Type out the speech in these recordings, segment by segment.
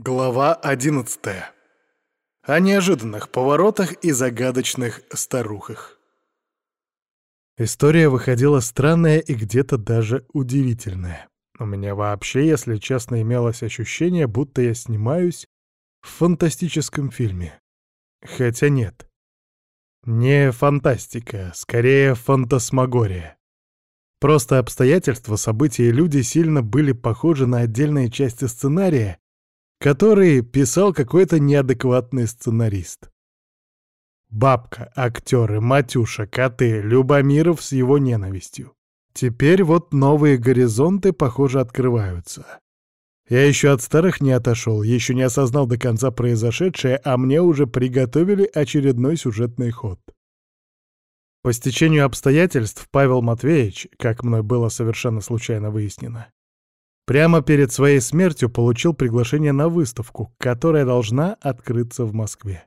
Глава 11. О неожиданных поворотах и загадочных старухах. История выходила странная и где-то даже удивительная. У меня вообще, если честно, имелось ощущение, будто я снимаюсь в фантастическом фильме. Хотя нет. Не фантастика, скорее фантасмагория. Просто обстоятельства, события и люди сильно были похожи на отдельные части сценария, который писал какой-то неадекватный сценарист. Бабка, актеры, Матюша, коты, Любомиров с его ненавистью. Теперь вот новые горизонты, похоже, открываются. Я еще от старых не отошел, еще не осознал до конца произошедшее, а мне уже приготовили очередной сюжетный ход. По стечению обстоятельств Павел Матвеевич, как мной было совершенно случайно выяснено, Прямо перед своей смертью получил приглашение на выставку, которая должна открыться в Москве.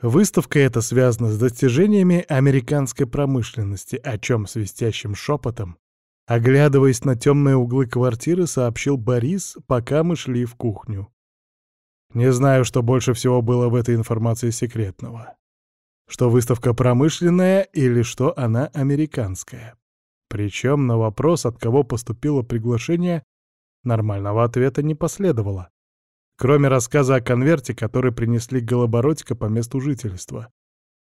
Выставка эта связана с достижениями американской промышленности, о чем свистящим шепотом, оглядываясь на темные углы квартиры, сообщил Борис, пока мы шли в кухню. Не знаю, что больше всего было в этой информации секретного. Что выставка промышленная или что она американская. Причем на вопрос, от кого поступило приглашение, нормального ответа не последовало. Кроме рассказа о конверте, который принесли Голобородько по месту жительства.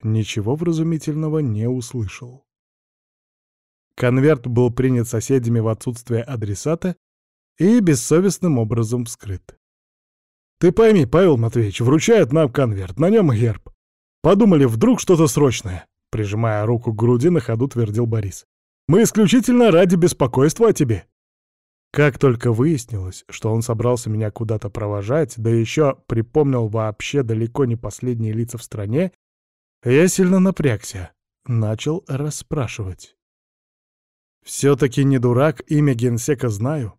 Ничего вразумительного не услышал. Конверт был принят соседями в отсутствие адресата и бессовестным образом вскрыт. «Ты пойми, Павел Матвеевич, вручает нам конверт, на нем герб. Подумали, вдруг что-то срочное», — прижимая руку к груди, на ходу твердил Борис. Мы исключительно ради беспокойства о тебе». Как только выяснилось, что он собрался меня куда-то провожать, да еще припомнил вообще далеко не последние лица в стране, я сильно напрягся, начал расспрашивать. Все-таки не дурак, имя генсека знаю.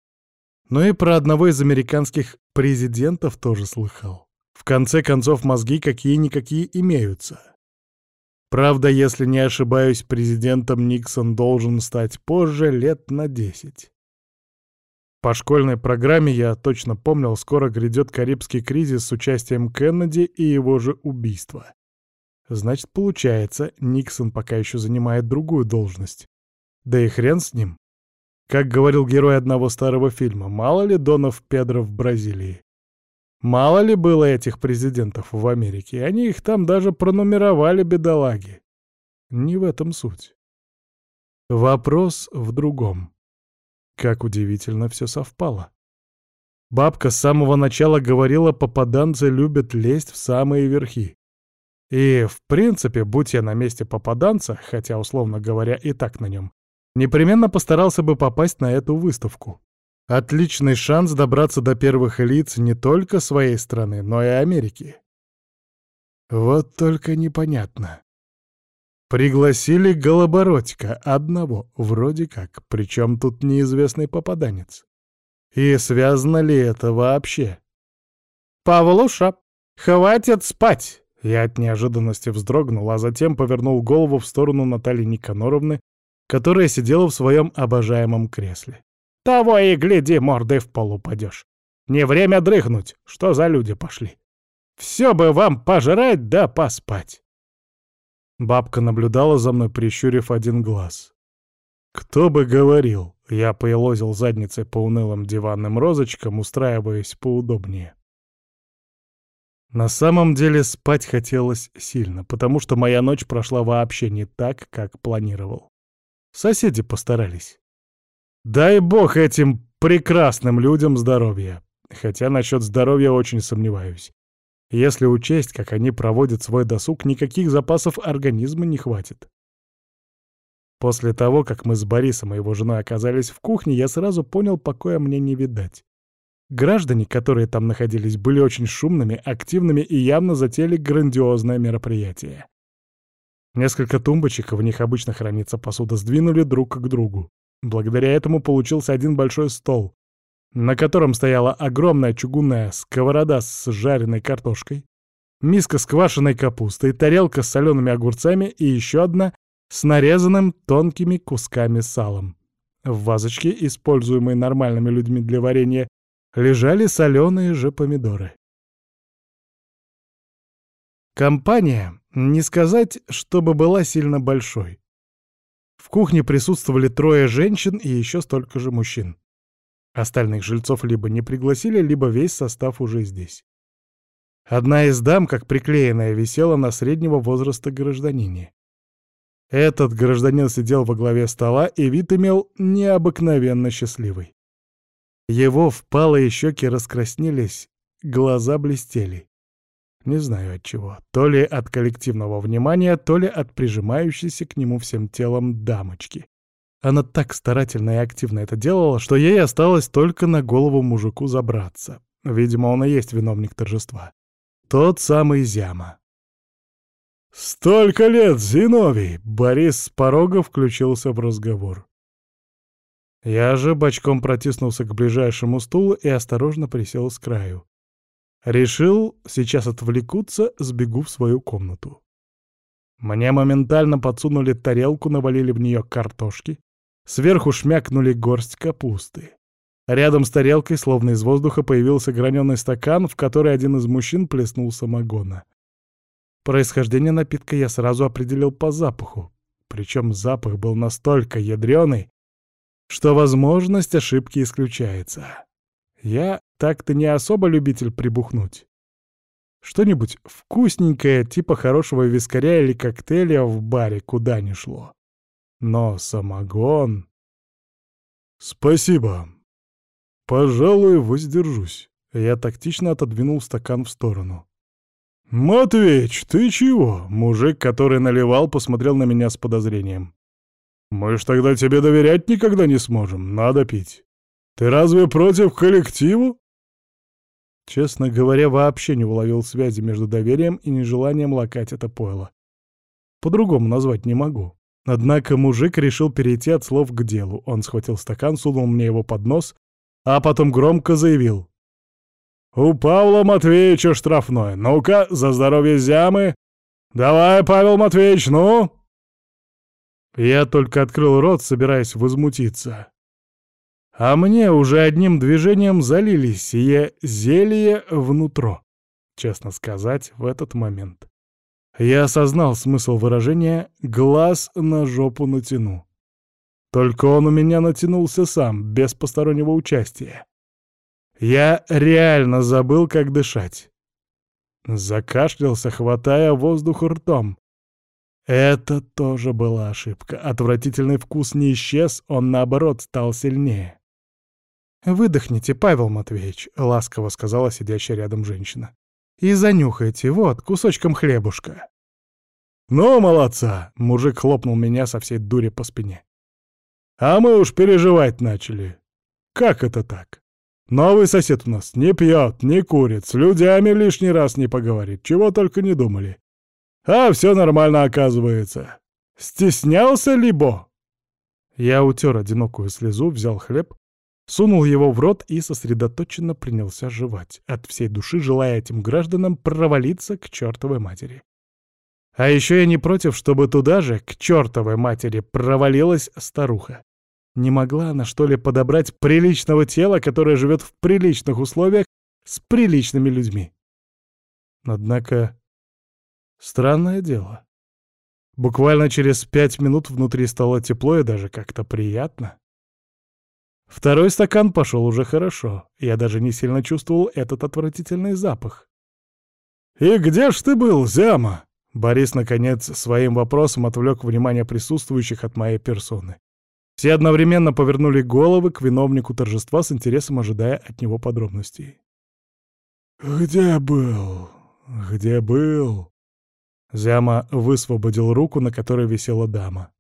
Но и про одного из американских президентов тоже слыхал. В конце концов, мозги какие-никакие имеются. Правда, если не ошибаюсь, президентом Никсон должен стать позже, лет на десять. По школьной программе я точно помнил, скоро грядет Карибский кризис с участием Кеннеди и его же убийство. Значит, получается, Никсон пока еще занимает другую должность. Да и хрен с ним. Как говорил герой одного старого фильма, мало ли Донов Педро в Бразилии. Мало ли было этих президентов в Америке, они их там даже пронумеровали, бедолаги. Не в этом суть. Вопрос в другом. Как удивительно все совпало. Бабка с самого начала говорила, попаданцы любят лезть в самые верхи. И, в принципе, будь я на месте попаданца, хотя, условно говоря, и так на нем, непременно постарался бы попасть на эту выставку. Отличный шанс добраться до первых лиц не только своей страны, но и Америки. Вот только непонятно. Пригласили Голобородька, одного, вроде как, причем тут неизвестный попаданец. И связано ли это вообще? «Павлуша, хватит спать!» Я от неожиданности вздрогнул, а затем повернул голову в сторону Натальи Никаноровны, которая сидела в своем обожаемом кресле. Того и гляди, мордой в пол упадешь. Не время дрыхнуть, что за люди пошли. Все бы вам пожрать да поспать. Бабка наблюдала за мной, прищурив один глаз. Кто бы говорил, я поелозил задницей по унылым диванным розочкам, устраиваясь поудобнее. На самом деле спать хотелось сильно, потому что моя ночь прошла вообще не так, как планировал. Соседи постарались. Дай бог этим прекрасным людям здоровья. Хотя насчет здоровья очень сомневаюсь. Если учесть, как они проводят свой досуг, никаких запасов организма не хватит. После того, как мы с Борисом и его женой оказались в кухне, я сразу понял, покоя мне не видать. Граждане, которые там находились, были очень шумными, активными и явно затеяли грандиозное мероприятие. Несколько тумбочек, в них обычно хранится посуда, сдвинули друг к другу. Благодаря этому получился один большой стол, на котором стояла огромная чугунная сковорода с жареной картошкой, миска с квашеной капустой, тарелка с солеными огурцами и еще одна с нарезанным тонкими кусками салом. В вазочке, используемой нормальными людьми для варенья, лежали соленые же помидоры. Компания, не сказать, чтобы была сильно большой. В кухне присутствовали трое женщин и еще столько же мужчин. Остальных жильцов либо не пригласили, либо весь состав уже здесь. Одна из дам, как приклеенная, висела на среднего возраста гражданине. Этот гражданин сидел во главе стола, и вид имел необыкновенно счастливый. Его впалые щеки раскраснелись, глаза блестели. Не знаю от чего. То ли от коллективного внимания, то ли от прижимающейся к нему всем телом дамочки. Она так старательно и активно это делала, что ей осталось только на голову мужику забраться. Видимо, он и есть виновник торжества. Тот самый Зяма. «Столько лет, Зиновий!» — Борис с порога включился в разговор. Я же бочком протиснулся к ближайшему стулу и осторожно присел с краю. Решил, сейчас отвлекуться, сбегу в свою комнату. Мне моментально подсунули тарелку, навалили в нее картошки, сверху шмякнули горсть капусты. Рядом с тарелкой, словно из воздуха, появился граненый стакан, в который один из мужчин плеснул самогона. Происхождение напитка я сразу определил по запаху. Причем запах был настолько ядреный, что возможность ошибки исключается. Я так-то не особо любитель прибухнуть. Что-нибудь вкусненькое, типа хорошего вискаря или коктейля в баре куда ни шло. Но самогон... «Спасибо. Пожалуй, воздержусь». Я тактично отодвинул стакан в сторону. «Матвеич, ты чего?» Мужик, который наливал, посмотрел на меня с подозрением. «Мы ж тогда тебе доверять никогда не сможем. Надо пить. Ты разве против коллективу?» Честно говоря, вообще не уловил связи между доверием и нежеланием лакать это пойло. По-другому назвать не могу. Однако мужик решил перейти от слов к делу. Он схватил стакан, сунул мне его под нос, а потом громко заявил. «У Павла Матвеевича штрафной. Ну-ка, за здоровье зямы! Давай, Павел Матвеевич, ну!» Я только открыл рот, собираясь возмутиться. А мне уже одним движением залили сие зелье внутрь. Честно сказать, в этот момент. Я осознал смысл выражения «глаз на жопу натяну». Только он у меня натянулся сам, без постороннего участия. Я реально забыл, как дышать. Закашлялся, хватая воздух ртом. Это тоже была ошибка. Отвратительный вкус не исчез, он, наоборот, стал сильнее. «Выдохните, Павел Матвеевич», — ласково сказала сидящая рядом женщина. «И занюхайте, вот, кусочком хлебушка». «Ну, молодца!» — мужик хлопнул меня со всей дури по спине. «А мы уж переживать начали. Как это так? Новый сосед у нас не пьет, не курит, с людьми лишний раз не поговорит, чего только не думали. А все нормально оказывается. Стеснялся либо?» Я утер одинокую слезу, взял хлеб, сунул его в рот и сосредоточенно принялся жевать, от всей души желая этим гражданам провалиться к чертовой матери. А еще я не против, чтобы туда же, к чертовой матери, провалилась старуха. Не могла она, что ли, подобрать приличного тела, которое живет в приличных условиях с приличными людьми? Однако, странное дело. Буквально через пять минут внутри стало тепло и даже как-то приятно. Второй стакан пошел уже хорошо. Я даже не сильно чувствовал этот отвратительный запах. «И где ж ты был, Зяма?» Борис, наконец, своим вопросом отвлек внимание присутствующих от моей персоны. Все одновременно повернули головы к виновнику торжества с интересом ожидая от него подробностей. «Где был? Где был?» Зяма высвободил руку, на которой висела дама.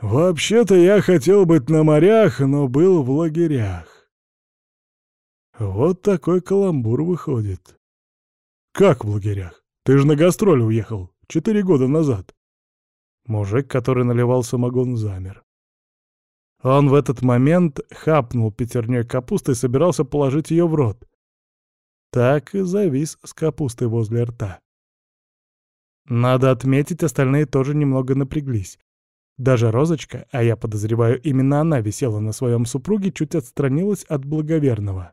«Вообще-то я хотел быть на морях, но был в лагерях». Вот такой каламбур выходит. «Как в лагерях? Ты же на гастроли уехал четыре года назад». Мужик, который наливал самогон, замер. Он в этот момент хапнул пятерней капусты и собирался положить ее в рот. Так и завис с капустой возле рта. Надо отметить, остальные тоже немного напряглись. Даже Розочка, а я подозреваю, именно она висела на своем супруге, чуть отстранилась от благоверного.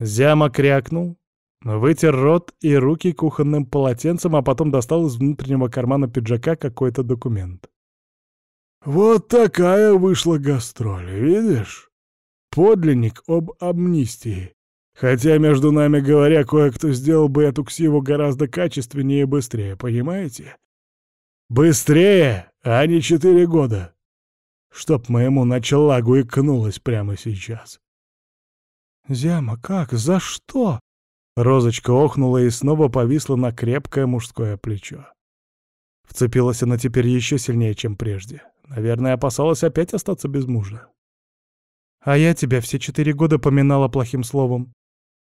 Зяма крякнул, вытер рот и руки кухонным полотенцем, а потом достал из внутреннего кармана пиджака какой-то документ. «Вот такая вышла гастроль, видишь? Подлинник об амнистии. Хотя, между нами говоря, кое-кто сделал бы эту ксиву гораздо качественнее и быстрее, понимаете? Быстрее, а не четыре года. Чтоб моему началагу икнулось прямо сейчас. «Зяма, как? За что?» Розочка охнула и снова повисла на крепкое мужское плечо. Вцепилась она теперь еще сильнее, чем прежде. Наверное, опасалась опять остаться без мужа. «А я тебя все четыре года поминала плохим словом.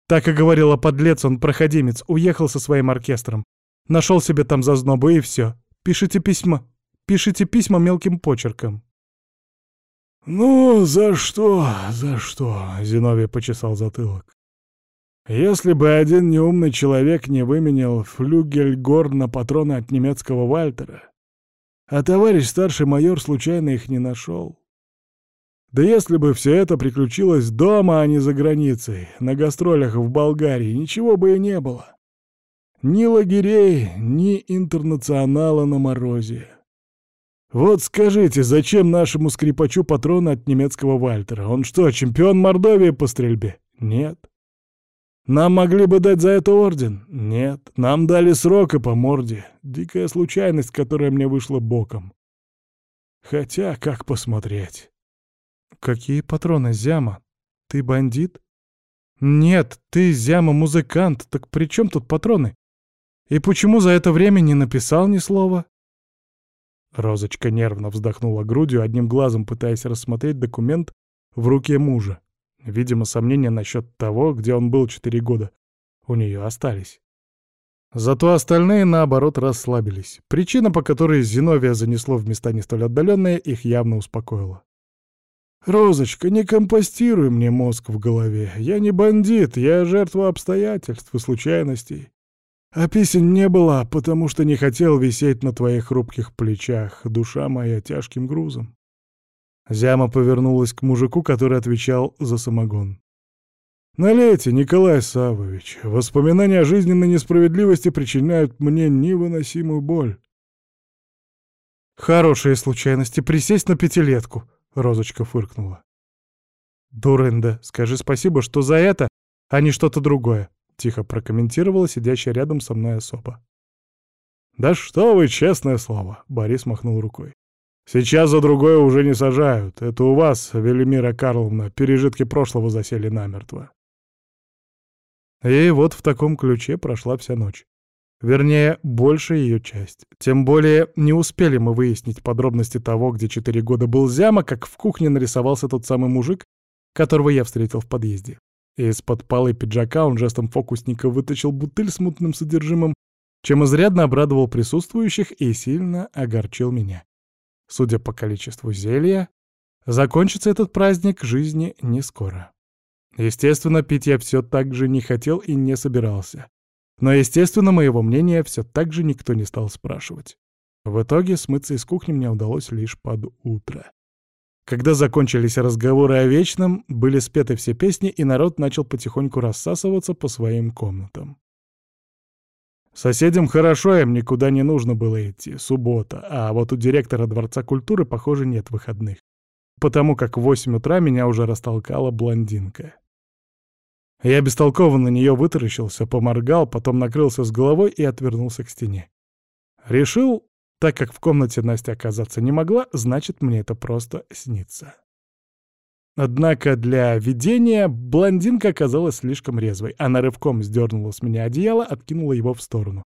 Так и говорила подлец, он проходимец, уехал со своим оркестром. Нашел себе там зазнобу и все. Пишите письма. Пишите письма мелким почерком. «Ну, за что, за что?» — Зиновий почесал затылок. «Если бы один неумный человек не выменял флюгельгор на патроны от немецкого Вальтера, а товарищ старший майор случайно их не нашел. Да если бы все это приключилось дома, а не за границей, на гастролях в Болгарии, ничего бы и не было. Ни лагерей, ни интернационала на морозе. Вот скажите, зачем нашему скрипачу патроны от немецкого Вальтера? Он что, чемпион Мордовии по стрельбе? Нет. Нам могли бы дать за это орден? Нет. Нам дали срок и по морде. Дикая случайность, которая мне вышла боком. Хотя, как посмотреть? Какие патроны, Зяма? Ты бандит? Нет, ты, Зяма, музыкант. Так при чем тут патроны? И почему за это время не написал ни слова? Розочка нервно вздохнула грудью, одним глазом пытаясь рассмотреть документ в руке мужа. Видимо, сомнения насчет того, где он был четыре года, у нее остались. Зато остальные, наоборот, расслабились. Причина, по которой Зиновия занесло в места не столь отдаленные, их явно успокоила. «Розочка, не компостируй мне мозг в голове. Я не бандит, я жертва обстоятельств и случайностей. А песен не было, потому что не хотел висеть на твоих хрупких плечах, душа моя тяжким грузом. Зяма повернулась к мужику, который отвечал за самогон. «Налейте, Николай Савович. Воспоминания о жизненной несправедливости причиняют мне невыносимую боль». «Хорошие случайности. Присесть на пятилетку», — Розочка фыркнула. «Дурында, скажи спасибо, что за это, а не что-то другое. — тихо прокомментировала сидящая рядом со мной особа. «Да что вы, честное слово!» — Борис махнул рукой. «Сейчас за другое уже не сажают. Это у вас, Велимира Карловна, пережитки прошлого засели намертво». И вот в таком ключе прошла вся ночь. Вернее, большая ее часть. Тем более, не успели мы выяснить подробности того, где четыре года был Зяма, как в кухне нарисовался тот самый мужик, которого я встретил в подъезде. Из-под полы пиджака он жестом фокусника вытащил бутыль с мутным содержимым, чем изрядно обрадовал присутствующих и сильно огорчил меня. Судя по количеству зелья, закончится этот праздник жизни не скоро. Естественно, пить я все так же не хотел и не собирался. Но, естественно, моего мнения все так же никто не стал спрашивать. В итоге смыться из кухни мне удалось лишь под утро. Когда закончились разговоры о вечном, были спеты все песни, и народ начал потихоньку рассасываться по своим комнатам. Соседям хорошо, им никуда не нужно было идти, суббота, а вот у директора Дворца культуры, похоже, нет выходных. Потому как в восемь утра меня уже растолкала блондинка. Я бестолково на нее вытаращился, поморгал, потом накрылся с головой и отвернулся к стене. Решил, так как в комнате Настя оказаться не могла, значит, мне это просто снится. Однако для видения блондинка оказалась слишком резвой. Она рывком сдернула с меня одеяло, откинула его в сторону.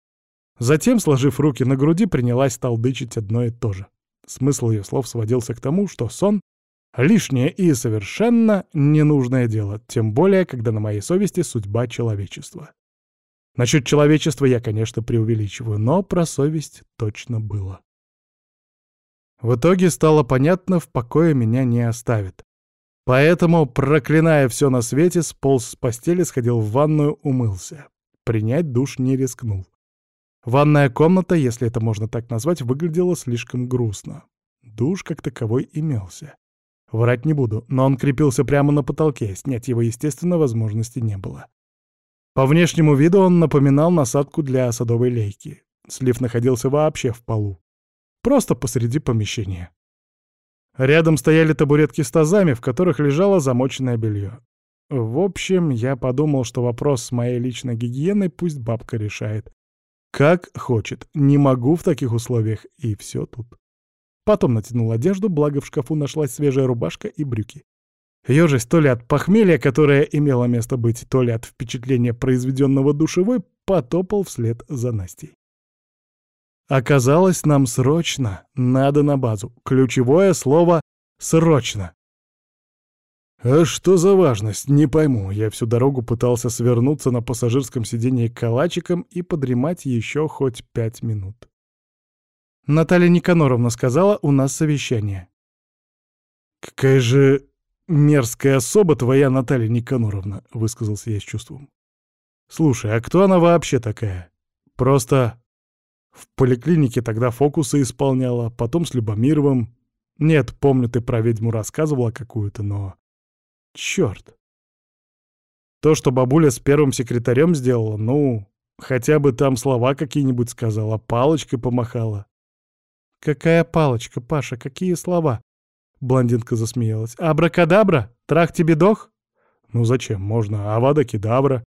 Затем, сложив руки на груди, принялась толдычить одно и то же. Смысл ее слов сводился к тому, что сон — лишнее и совершенно ненужное дело, тем более, когда на моей совести судьба человечества. Насчет человечества я, конечно, преувеличиваю, но про совесть точно было. В итоге стало понятно, в покое меня не оставит. Поэтому, проклиная все на свете, сполз с постели, сходил в ванную, умылся. Принять душ не рискнул. Ванная комната, если это можно так назвать, выглядела слишком грустно. Душ как таковой имелся. Врать не буду, но он крепился прямо на потолке, снять его, естественно, возможности не было. По внешнему виду он напоминал насадку для садовой лейки. Слив находился вообще в полу. Просто посреди помещения. Рядом стояли табуретки с тазами, в которых лежало замоченное белье. В общем, я подумал, что вопрос с моей личной гигиеной пусть бабка решает. Как хочет. Не могу в таких условиях, и все тут. Потом натянул одежду, благо в шкафу нашлась свежая рубашка и брюки. Ёжись то ли от похмелья, которое имело место быть, то ли от впечатления, произведенного душевой, потопал вслед за Настей. Оказалось, нам срочно надо на базу. Ключевое слово «срочно». А что за важность, не пойму. Я всю дорогу пытался свернуться на пассажирском сиденье калачиком и подремать еще хоть пять минут. Наталья Никаноровна сказала, у нас совещание. «Какая же мерзкая особа твоя Наталья Никаноровна», — высказался я с чувством. «Слушай, а кто она вообще такая? Просто в поликлинике тогда фокусы исполняла, потом с Любомировым. Нет, помню, ты про ведьму рассказывала какую-то, но... Чёрт. То, что бабуля с первым секретарем сделала, ну, хотя бы там слова какие-нибудь сказала, палочкой помахала. «Какая палочка, Паша, какие слова?» Блондинка засмеялась. «Абракадабра? Трах тебе дох?» «Ну зачем? Можно. Авада кедавра.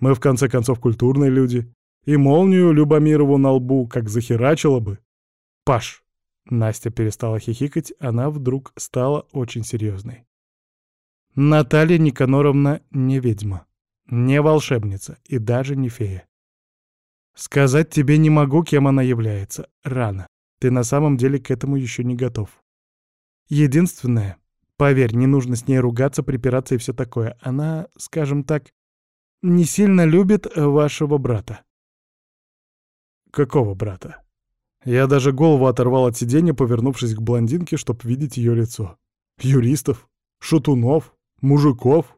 Мы, в конце концов, культурные люди. И молнию Любомирову на лбу как захерачила бы. Паш!» Настя перестала хихикать, она вдруг стала очень серьезной. Наталья Никаноровна не ведьма, не волшебница и даже не фея. Сказать тебе не могу, кем она является. Рано. Ты на самом деле к этому еще не готов. Единственное, поверь, не нужно с ней ругаться, припираться и все такое. Она, скажем так, не сильно любит вашего брата. Какого брата? Я даже голову оторвал от сиденья, повернувшись к блондинке, чтобы видеть ее лицо. Юристов? Шатунов? Мужиков?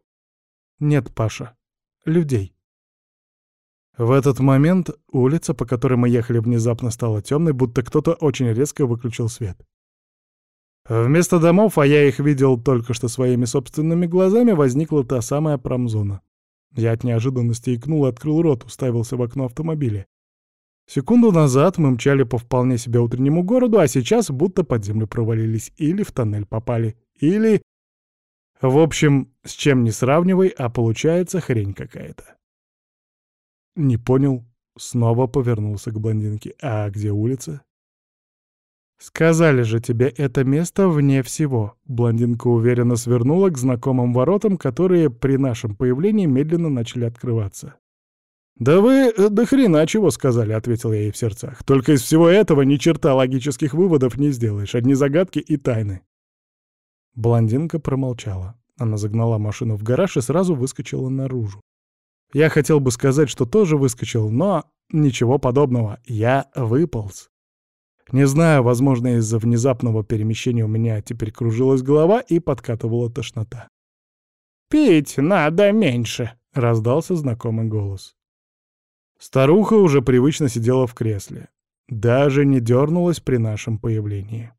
Нет, Паша. Людей. В этот момент улица, по которой мы ехали, внезапно стала темной, будто кто-то очень резко выключил свет. Вместо домов, а я их видел только что своими собственными глазами, возникла та самая промзона. Я от неожиданности икнул открыл рот, уставился в окно автомобиля. Секунду назад мы мчали по вполне себе утреннему городу, а сейчас будто под землю провалились или в тоннель попали, или... В общем, с чем не сравнивай, а получается хрень какая-то. Не понял. Снова повернулся к блондинке. А где улица? «Сказали же тебе, это место вне всего». Блондинка уверенно свернула к знакомым воротам, которые при нашем появлении медленно начали открываться. «Да вы э, до хрена чего сказали», — ответил я ей в сердцах. «Только из всего этого ни черта логических выводов не сделаешь, одни загадки и тайны». Блондинка промолчала. Она загнала машину в гараж и сразу выскочила наружу. Я хотел бы сказать, что тоже выскочил, но ничего подобного. Я выполз. Не знаю, возможно, из-за внезапного перемещения у меня теперь кружилась голова и подкатывала тошнота. «Пить надо меньше», — раздался знакомый голос. Старуха уже привычно сидела в кресле. Даже не дернулась при нашем появлении.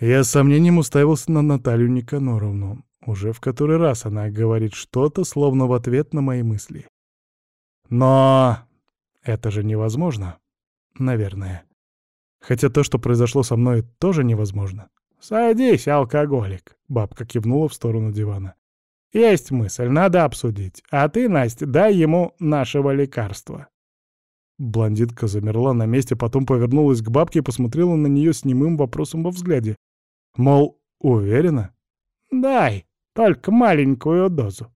Я с сомнением уставился на Наталью Никаноровну. Уже в который раз она говорит что-то, словно в ответ на мои мысли. Но это же невозможно. Наверное. Хотя то, что произошло со мной, тоже невозможно. «Садись, алкоголик», — бабка кивнула в сторону дивана. «Есть мысль, надо обсудить. А ты, Настя, дай ему нашего лекарства». Блондинка замерла на месте, потом повернулась к бабке и посмотрела на нее с немым вопросом во взгляде. Мол, уверена? «Дай», только маленькую дозу.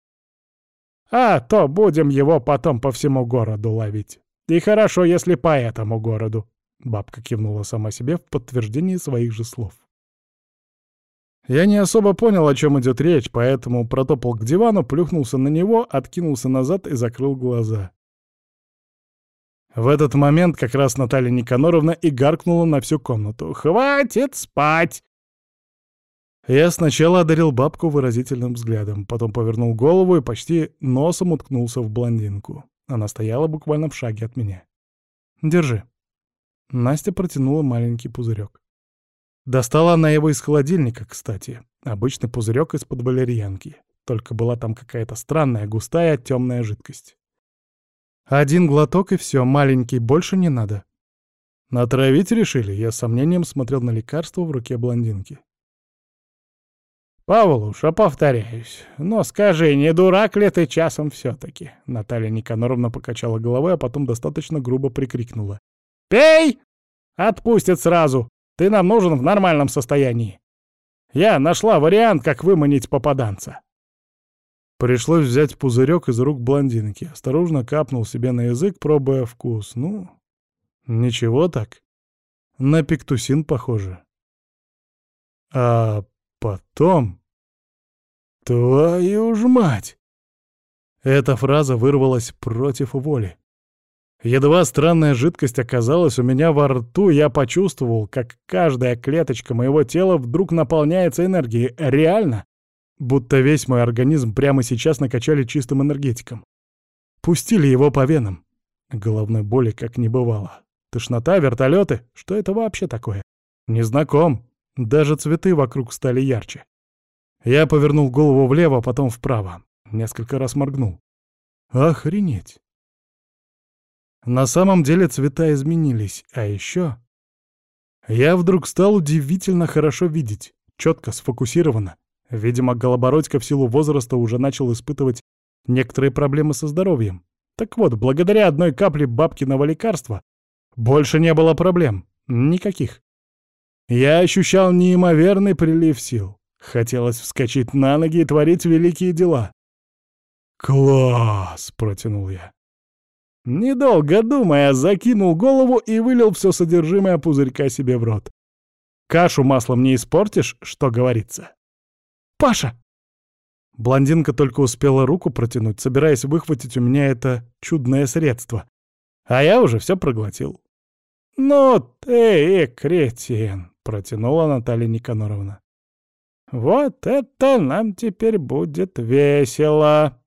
А то будем его потом по всему городу ловить. И хорошо, если по этому городу. Бабка кивнула сама себе в подтверждение своих же слов. Я не особо понял, о чем идет речь, поэтому протопал к дивану, плюхнулся на него, откинулся назад и закрыл глаза. В этот момент как раз Наталья Никаноровна и гаркнула на всю комнату. «Хватит спать! Я сначала одарил бабку выразительным взглядом, потом повернул голову и почти носом уткнулся в блондинку. Она стояла буквально в шаге от меня. «Держи». Настя протянула маленький пузырек. Достала она его из холодильника, кстати. Обычный пузырек из-под валерьянки. Только была там какая-то странная, густая, темная жидкость. Один глоток и все, маленький, больше не надо. Натравить решили? Я с сомнением смотрел на лекарство в руке блондинки. «Павлуша, повторяюсь, но скажи, не дурак ли ты часом все-таки?» Наталья Никаноровна покачала головой, а потом достаточно грубо прикрикнула. «Пей! Отпустят сразу! Ты нам нужен в нормальном состоянии! Я нашла вариант, как выманить попаданца!» Пришлось взять пузырек из рук блондинки. Осторожно капнул себе на язык, пробуя вкус. Ну, ничего так. На пиктусин похоже. А потом... Твою ж мать! Эта фраза вырвалась против воли. Едва странная жидкость оказалась у меня во рту, я почувствовал, как каждая клеточка моего тела вдруг наполняется энергией. Реально. Будто весь мой организм прямо сейчас накачали чистым энергетиком. Пустили его по венам. Головной боли как не бывало. Тошнота, вертолеты. Что это вообще такое? Незнаком. Даже цветы вокруг стали ярче. Я повернул голову влево, потом вправо. Несколько раз моргнул. Охренеть. На самом деле цвета изменились, а еще... Я вдруг стал удивительно хорошо видеть, четко, сфокусированно. Видимо, Голобородько в силу возраста уже начал испытывать некоторые проблемы со здоровьем. Так вот, благодаря одной капле бабкиного лекарства больше не было проблем. Никаких. Я ощущал неимоверный прилив сил. Хотелось вскочить на ноги и творить великие дела. «Класс!» — протянул я. Недолго думая, закинул голову и вылил все содержимое пузырька себе в рот. Кашу маслом не испортишь, что говорится. «Паша!» Блондинка только успела руку протянуть, собираясь выхватить у меня это чудное средство. А я уже все проглотил. «Ну ты и кретин!» — протянула Наталья Никаноровна. «Вот это нам теперь будет весело!»